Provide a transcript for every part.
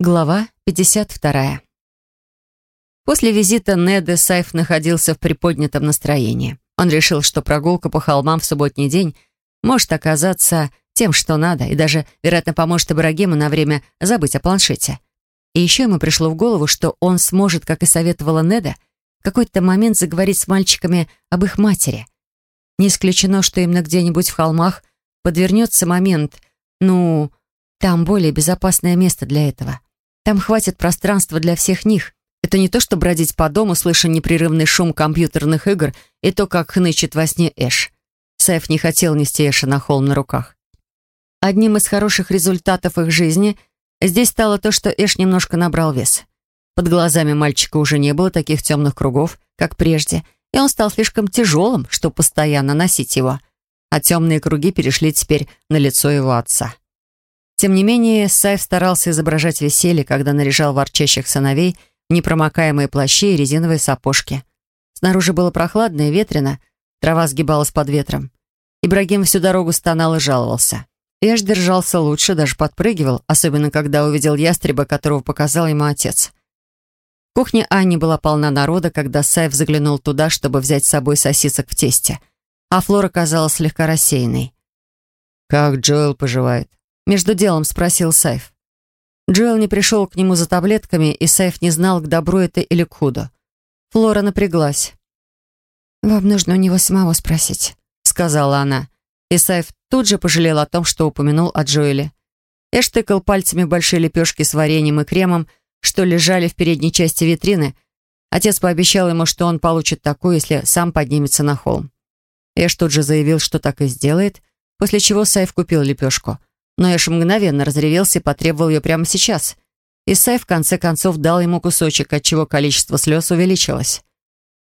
Глава 52. После визита Неда Сайф находился в приподнятом настроении. Он решил, что прогулка по холмам в субботний день может оказаться тем, что надо, и даже, вероятно, поможет Ибрагиму на время забыть о планшете. И еще ему пришло в голову, что он сможет, как и советовала Неда, в какой-то момент заговорить с мальчиками об их матери. Не исключено, что именно где-нибудь в холмах подвернется момент, ну, там более безопасное место для этого. Там хватит пространства для всех них. Это не то, что бродить по дому, слыша непрерывный шум компьютерных игр и то, как хнычет во сне Эш. Сайф не хотел нести Эша на холм на руках. Одним из хороших результатов их жизни здесь стало то, что Эш немножко набрал вес. Под глазами мальчика уже не было таких темных кругов, как прежде, и он стал слишком тяжелым, чтобы постоянно носить его. А темные круги перешли теперь на лицо его отца. Тем не менее, Сайф старался изображать веселье, когда наряжал ворчащих сыновей непромокаемые плащи и резиновые сапожки. Снаружи было прохладно и ветрено, трава сгибалась под ветром. Ибрагим всю дорогу стонал и жаловался. Эш держался лучше, даже подпрыгивал, особенно когда увидел ястреба, которого показал ему отец. Кухня Ани была полна народа, когда Сайф заглянул туда, чтобы взять с собой сосисок в тесте. А Флора казалась слегка рассеянной. «Как Джоэл поживает?» Между делом спросил Сайф. Джоэл не пришел к нему за таблетками, и Сайф не знал, к добру это или к худу. Флора напряглась. «Вам нужно у него самого спросить», — сказала она. И Сайф тут же пожалел о том, что упомянул о Джоэле. Эш тыкал пальцами большие лепешки с вареньем и кремом, что лежали в передней части витрины. Отец пообещал ему, что он получит такую, если сам поднимется на холм. Эш тут же заявил, что так и сделает, после чего Сайф купил лепешку — но Эш мгновенно разревелся и потребовал ее прямо сейчас. Исай в конце концов дал ему кусочек, отчего количество слез увеличилось.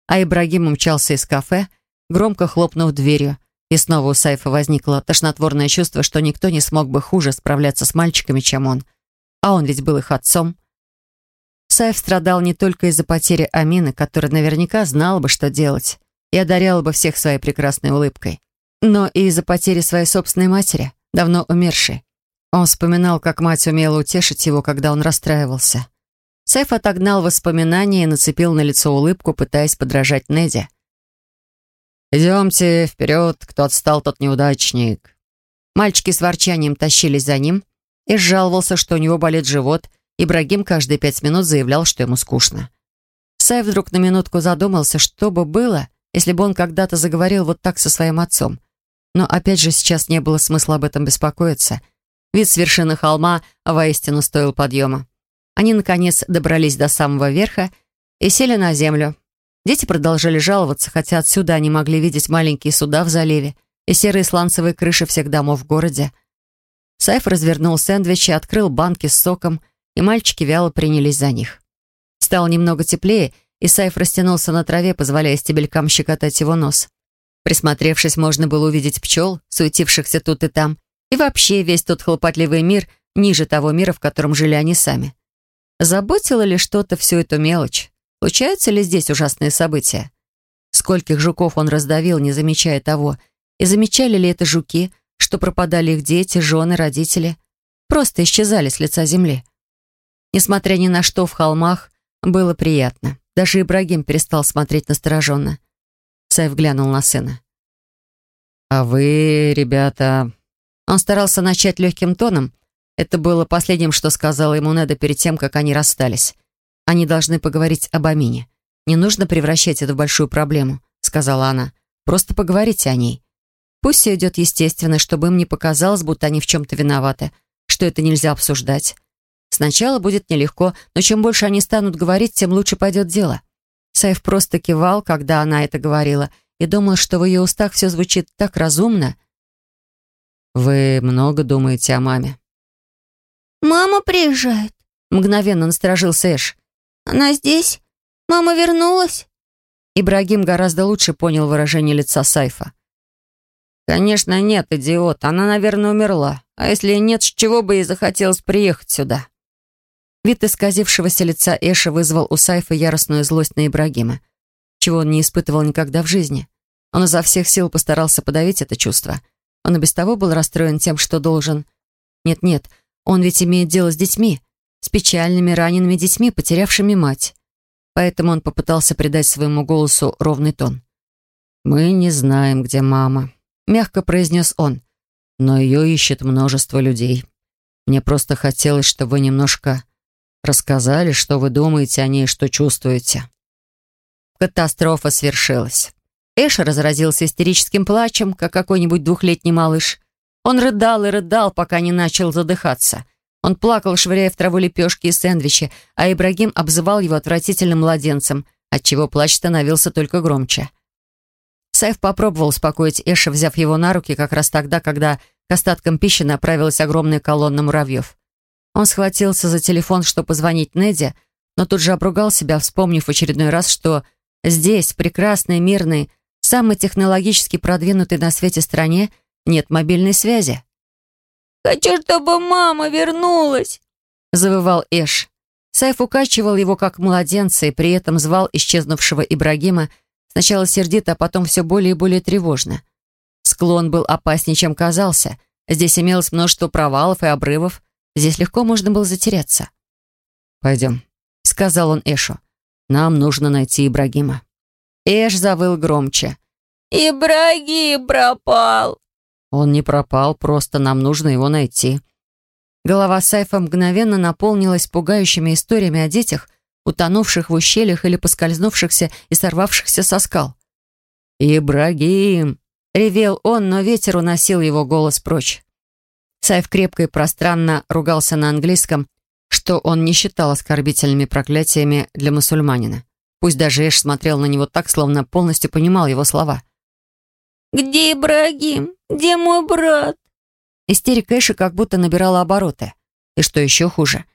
А Ибрагим умчался из кафе, громко хлопнув дверью, и снова у Сайфа возникло тошнотворное чувство, что никто не смог бы хуже справляться с мальчиками, чем он. А он ведь был их отцом. Сайф страдал не только из-за потери Амины, которая наверняка знала бы, что делать, и одаряла бы всех своей прекрасной улыбкой, но и из-за потери своей собственной матери, давно умершей. Он вспоминал, как мать умела утешить его, когда он расстраивался. Сайф отогнал воспоминания и нацепил на лицо улыбку, пытаясь подражать Неди. «Идемте вперед, кто отстал, тот неудачник». Мальчики с ворчанием тащились за ним и жаловался, что у него болит живот. Ибрагим каждые пять минут заявлял, что ему скучно. Сайф вдруг на минутку задумался, что бы было, если бы он когда-то заговорил вот так со своим отцом. Но опять же сейчас не было смысла об этом беспокоиться — Вид с вершины холма воистину стоил подъема. Они, наконец, добрались до самого верха и сели на землю. Дети продолжали жаловаться, хотя отсюда они могли видеть маленькие суда в заливе и серые сланцевые крыши всех домов в городе. Сайф развернул сэндвичи, открыл банки с соком, и мальчики вяло принялись за них. Стало немного теплее, и Сайф растянулся на траве, позволяя стебелькам щекотать его нос. Присмотревшись, можно было увидеть пчел, суетившихся тут и там, и вообще весь тот хлопотливый мир ниже того мира, в котором жили они сами. Заботило ли что-то всю эту мелочь? Случаются ли здесь ужасные события? Скольких жуков он раздавил, не замечая того? И замечали ли это жуки, что пропадали их дети, жены, родители? Просто исчезали с лица земли. Несмотря ни на что, в холмах было приятно. Даже Ибрагим перестал смотреть настороженно. Сайф глянул на сына. «А вы, ребята, он старался начать легким тоном. Это было последним, что сказала ему Неда перед тем, как они расстались. Они должны поговорить об Амине. «Не нужно превращать это в большую проблему», — сказала она. «Просто поговорите о ней. Пусть все идет естественно, чтобы им не показалось, будто они в чем-то виноваты, что это нельзя обсуждать. Сначала будет нелегко, но чем больше они станут говорить, тем лучше пойдет дело». Сайф просто кивал, когда она это говорила, и думал, что в ее устах все звучит так разумно — «Вы много думаете о маме?» «Мама приезжает», — мгновенно насторожился Эш. «Она здесь? Мама вернулась?» Ибрагим гораздо лучше понял выражение лица Сайфа. «Конечно нет, идиот. Она, наверное, умерла. А если нет, с чего бы ей захотелось приехать сюда?» Вид исказившегося лица Эша вызвал у Сайфа яростную злость на Ибрагима, чего он не испытывал никогда в жизни. Он изо всех сил постарался подавить это чувство — он и без того был расстроен тем, что должен. Нет-нет, он ведь имеет дело с детьми. с печальными ранеными детьми, потерявшими мать. Поэтому он попытался придать своему голосу ровный тон. «Мы не знаем, где мама», — мягко произнес он. «Но ее ищет множество людей. Мне просто хотелось, чтобы вы немножко рассказали, что вы думаете о ней, что чувствуете». Катастрофа свершилась. Эш разразился истерическим плачем, как какой-нибудь двухлетний малыш. Он рыдал и рыдал, пока не начал задыхаться. Он плакал, швыряя в траву лепешки и сэндвичи, а Ибрагим обзывал его отвратительным младенцем, отчего плач становился только громче. Сайф попробовал успокоить Эша, взяв его на руки как раз тогда, когда к остаткам пищи направилась огромная колонна муравьев. Он схватился за телефон, чтобы позвонить Неде, но тут же обругал себя, вспомнив в очередной раз, что здесь, в прекрасной, мирной, самой технологически продвинутой на свете стране, нет мобильной связи. «Хочу, чтобы мама вернулась!» — завывал Эш. Сайф укачивал его как младенца и при этом звал исчезнувшего Ибрагима сначала сердито, а потом все более и более тревожно. Склон был опаснее, чем казался. Здесь имелось множество провалов и обрывов. Здесь легко можно было затеряться. «Пойдем», — сказал он Эшу. «Нам нужно найти Ибрагима». Эш завыл громче. «Ибрагим пропал!» «Он не пропал, просто нам нужно его найти». Голова Сайфа мгновенно наполнилась пугающими историями о детях, утонувших в ущельях или поскользнувшихся и сорвавшихся со скал. «Ибрагим!» — ревел он, но ветер уносил его голос прочь. Сайф крепко и пространно ругался на английском, что он не считал оскорбительными проклятиями для мусульманина. Пусть даже Эш смотрел на него так, словно полностью понимал его слова. «Где Ибрагим? Где мой брат?» Истерика Эша как будто набирала обороты. И что еще хуже,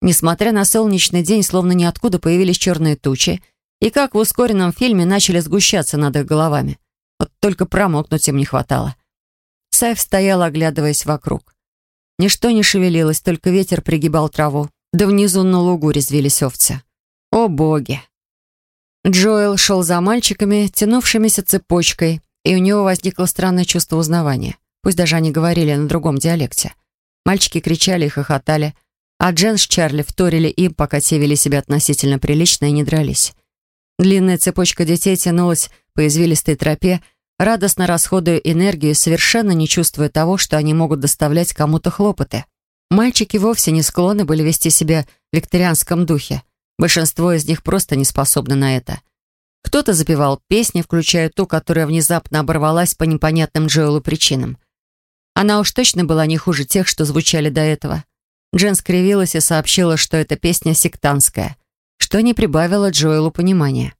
несмотря на солнечный день, словно ниоткуда появились черные тучи, и как в ускоренном фильме начали сгущаться над их головами. Вот только промокнуть им не хватало. Сайф стоял, оглядываясь вокруг. Ничто не шевелилось, только ветер пригибал траву. Да внизу на лугу резвились овцы. О боги! Джоэл шел за мальчиками, тянувшимися цепочкой, и у него возникло странное чувство узнавания. Пусть даже они говорили на другом диалекте. Мальчики кричали и хохотали, а Джен с Чарли вторили им, пока те вели себя относительно прилично и не дрались. Длинная цепочка детей тянулась по извилистой тропе, радостно расходуя энергию, совершенно не чувствуя того, что они могут доставлять кому-то хлопоты. Мальчики вовсе не склонны были вести себя в викторианском духе. Большинство из них просто не способны на это. Кто-то запевал песни, включая ту, которая внезапно оборвалась по непонятным Джоэлу причинам. Она уж точно была не хуже тех, что звучали до этого. Джен скривилась и сообщила, что эта песня сектантская, что не прибавило Джоэлу понимания.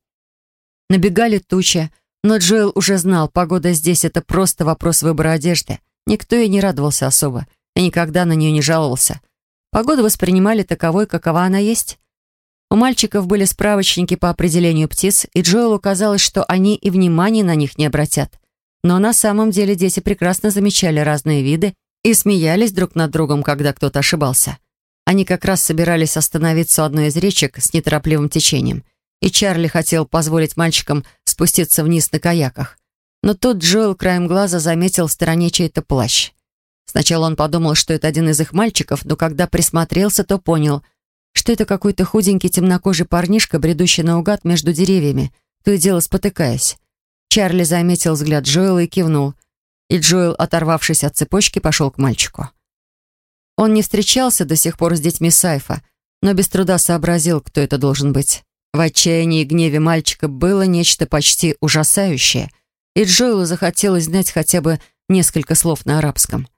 Набегали тучи, но Джоэл уже знал, погода здесь — это просто вопрос выбора одежды. Никто ей не радовался особо и никогда на нее не жаловался. Погоду воспринимали таковой, какова она есть. У мальчиков были справочники по определению птиц, и Джоэлу казалось, что они и внимания на них не обратят. Но на самом деле дети прекрасно замечали разные виды и смеялись друг над другом, когда кто-то ошибался. Они как раз собирались остановиться у одной из речек с неторопливым течением, и Чарли хотел позволить мальчикам спуститься вниз на каяках. Но тут Джоэл краем глаза заметил в стороне чей-то плащ. Сначала он подумал, что это один из их мальчиков, но когда присмотрелся, то понял, что это какой-то худенький темнокожий парнишка, бредущий наугад между деревьями, то и дело спотыкаясь. Чарли заметил взгляд Джоэла и кивнул, и Джоэл, оторвавшись от цепочки, пошел к мальчику. Он не встречался до сих пор с детьми Сайфа, но без труда сообразил, кто это должен быть. В отчаянии и гневе мальчика было нечто почти ужасающее, и Джоэлу захотелось знать хотя бы несколько слов на арабском.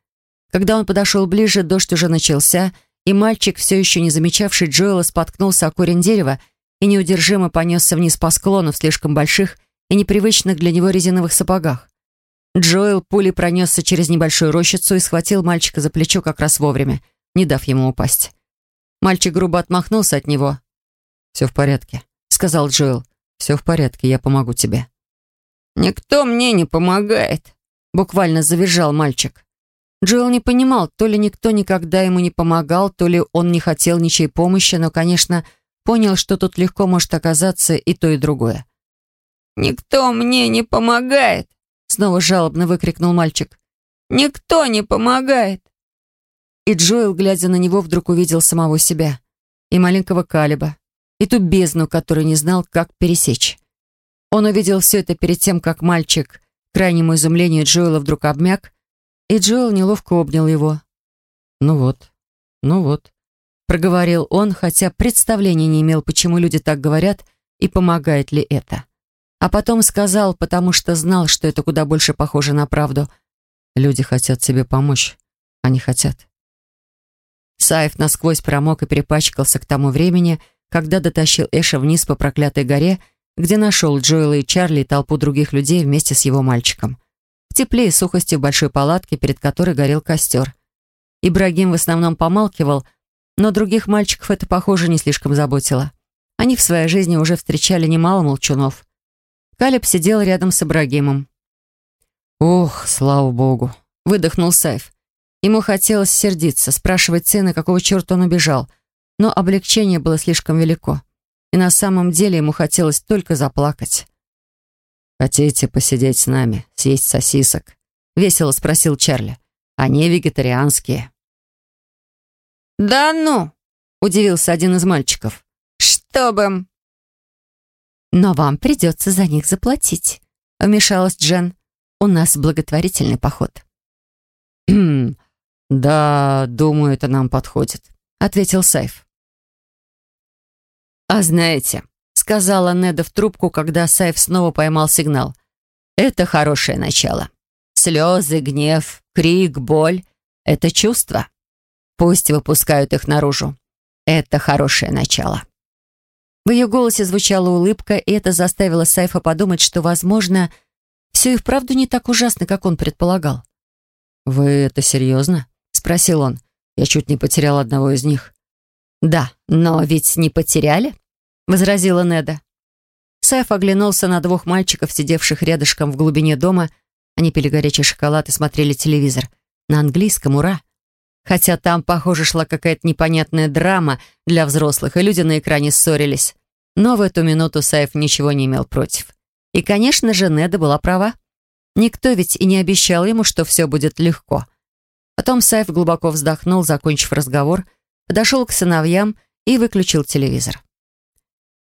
Когда он подошел ближе, дождь уже начался, и мальчик, все еще не замечавший Джоэла, споткнулся о корень дерева и неудержимо понесся вниз по склону в слишком больших и непривычных для него резиновых сапогах. Джоэл пулей пронесся через небольшую рощицу и схватил мальчика за плечо как раз вовремя, не дав ему упасть. Мальчик грубо отмахнулся от него. «Все в порядке», — сказал Джоэл. «Все в порядке, я помогу тебе». «Никто мне не помогает», — буквально завизжал мальчик. Джоэл не понимал, то ли никто никогда ему не помогал, то ли он не хотел ничьей помощи, но, конечно, понял, что тут легко может оказаться и то, и другое. «Никто мне не помогает!» Снова жалобно выкрикнул мальчик. «Никто не помогает!» И Джоэл, глядя на него, вдруг увидел самого себя. и маленького Калиба, и ту бездну, которую не знал, как пересечь. Он увидел все это перед тем, как мальчик, к крайнему изумлению Джоэла, вдруг обмяк, и Джоэл неловко обнял его. «Ну вот, ну вот», — проговорил он, хотя представления не имел, почему люди так говорят и помогает ли это. А потом сказал, потому что знал, что это куда больше похоже на правду. «Люди хотят тебе помочь. Они хотят». Саев насквозь промок и перепачкался к тому времени, когда дотащил Эша вниз по проклятой горе, где нашел Джоэла и Чарли и толпу других людей вместе с его мальчиком. В тепле и сухости в большой палатке, перед которой горел костер. Ибрагим в основном помалкивал, но других мальчиков это, похоже, не слишком заботило. Они в своей жизни уже встречали немало молчунов. Калиб сидел рядом с Ибрагимом. «Ох, слава богу!» — выдохнул Сайф. Ему хотелось сердиться, спрашивать сына, какого черта он убежал, но облегчение было слишком велико, и на самом деле ему хотелось только заплакать. «Хотите посидеть с нами, съесть сосисок?» — весело спросил Чарли. «Они вегетарианские». «Да ну!» — удивился один из мальчиков. «Чтоб им!» «Но вам придется за них заплатить», — вмешалась Джен. «У нас благотворительный поход». «Хм, «Да, думаю, это нам подходит», — ответил Сайф. «А знаете», — сказала Неда в трубку, когда Сайф снова поймал сигнал, «это хорошее начало. Слезы, гнев, крик, боль — это чувства. Пусть выпускают их наружу. Это хорошее начало». В ее голосе звучала улыбка, и это заставило Сайфа подумать, что, возможно, все и вправду не так ужасно, как он предполагал. «Вы это серьезно?» спросил он. «Я чуть не потерял одного из них». «Да, но ведь не потеряли?» — возразила Неда. Сайф оглянулся на двух мальчиков, сидевших рядышком в глубине дома. Они пили горячий шоколад и смотрели телевизор. На английском, ура! Хотя там, похоже, шла какая-то непонятная драма для взрослых, и люди на экране ссорились. Но в эту минуту Сайф ничего не имел против. И, конечно же, Неда была права. Никто ведь и не обещал ему, что все будет легко. Потом Сайф глубоко вздохнул, закончив разговор, подошел к сыновьям и выключил телевизор.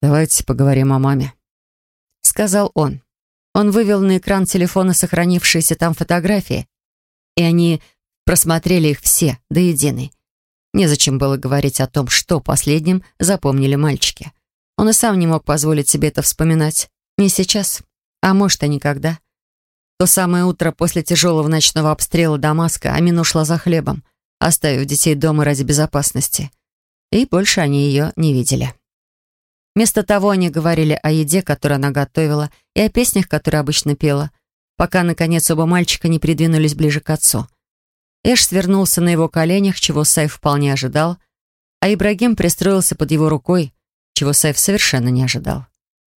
«Давайте поговорим о маме», — сказал он. Он вывел на экран телефона сохранившиеся там фотографии, и они просмотрели их все до единой. Незачем было говорить о том, что последним запомнили мальчики. Он и сам не мог позволить себе это вспоминать. Не сейчас, а может и никогда. То самое утро после тяжелого ночного обстрела Дамаска Амина ушла за хлебом, оставив детей дома ради безопасности. И больше они ее не видели. Вместо того они говорили о еде, которую она готовила, и о песнях, которые обычно пела, пока, наконец, оба мальчика не придвинулись ближе к отцу. Эш свернулся на его коленях, чего Сайф вполне ожидал, а Ибрагим пристроился под его рукой, чего Сайф совершенно не ожидал.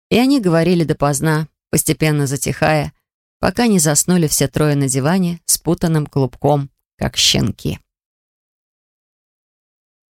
И они говорили допоздна, постепенно затихая, пока не заснули все трое на диване спутанным клубком, как щенки.